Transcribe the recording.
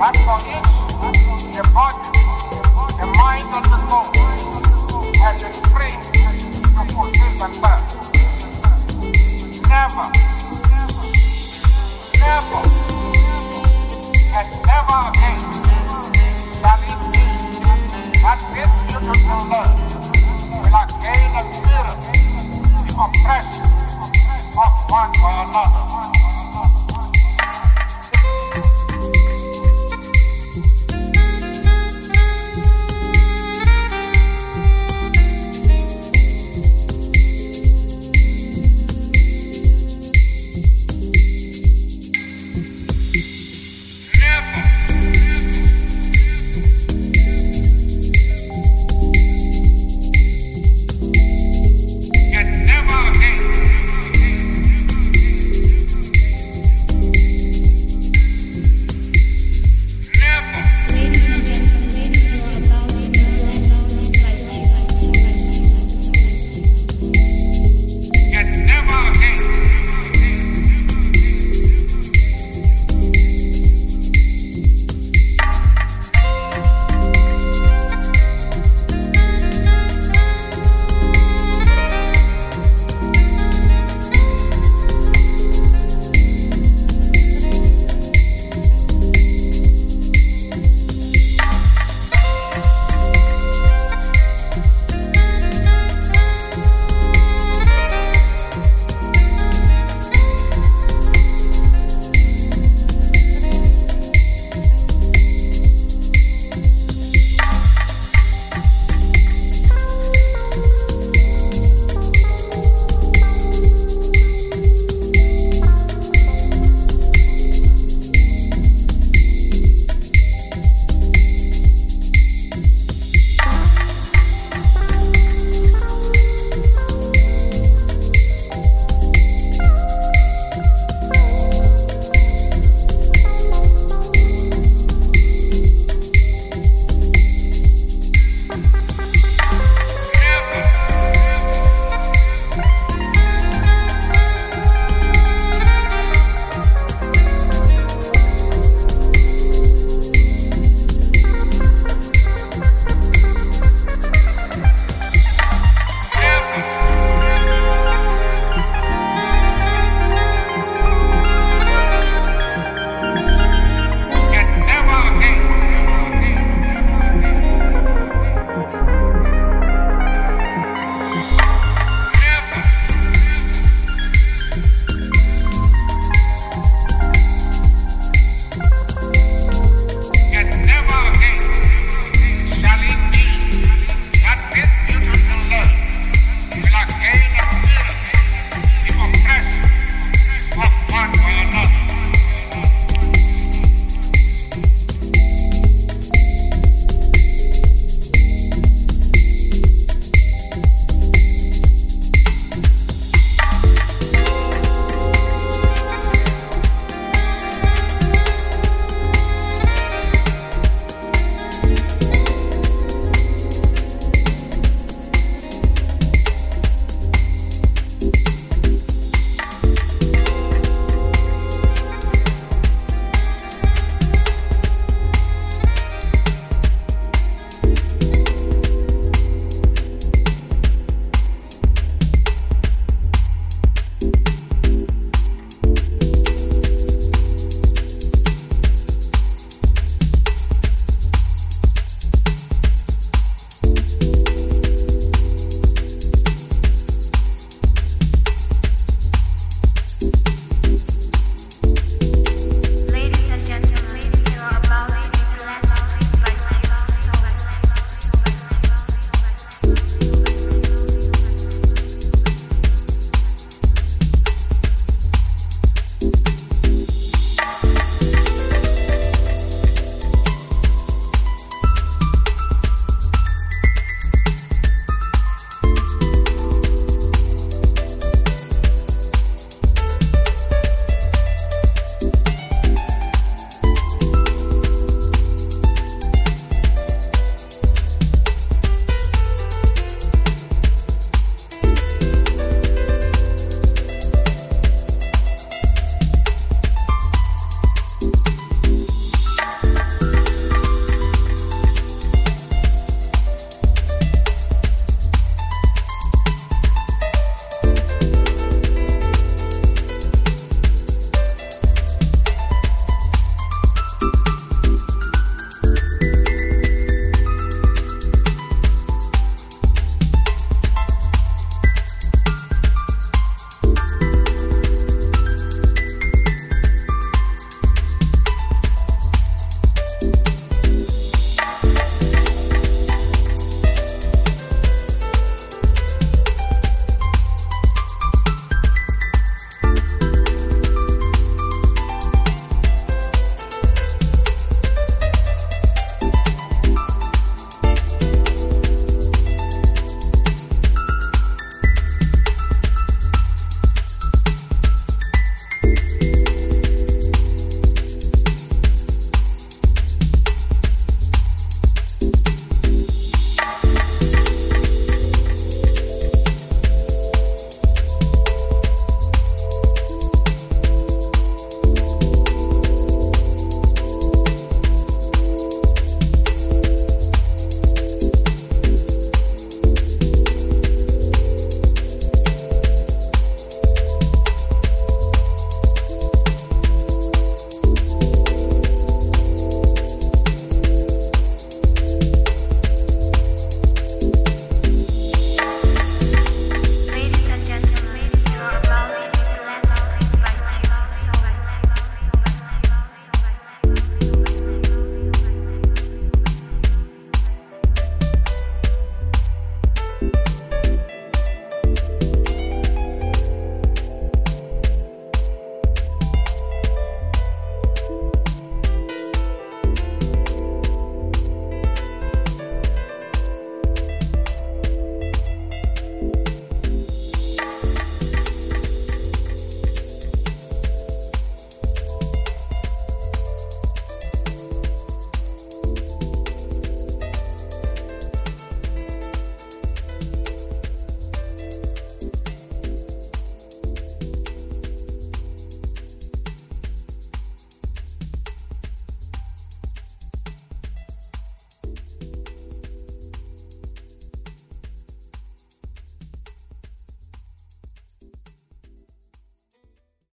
One for each, the the mind and the soul, has been free to. Never, never, and never again shall it be that this will again of one by another.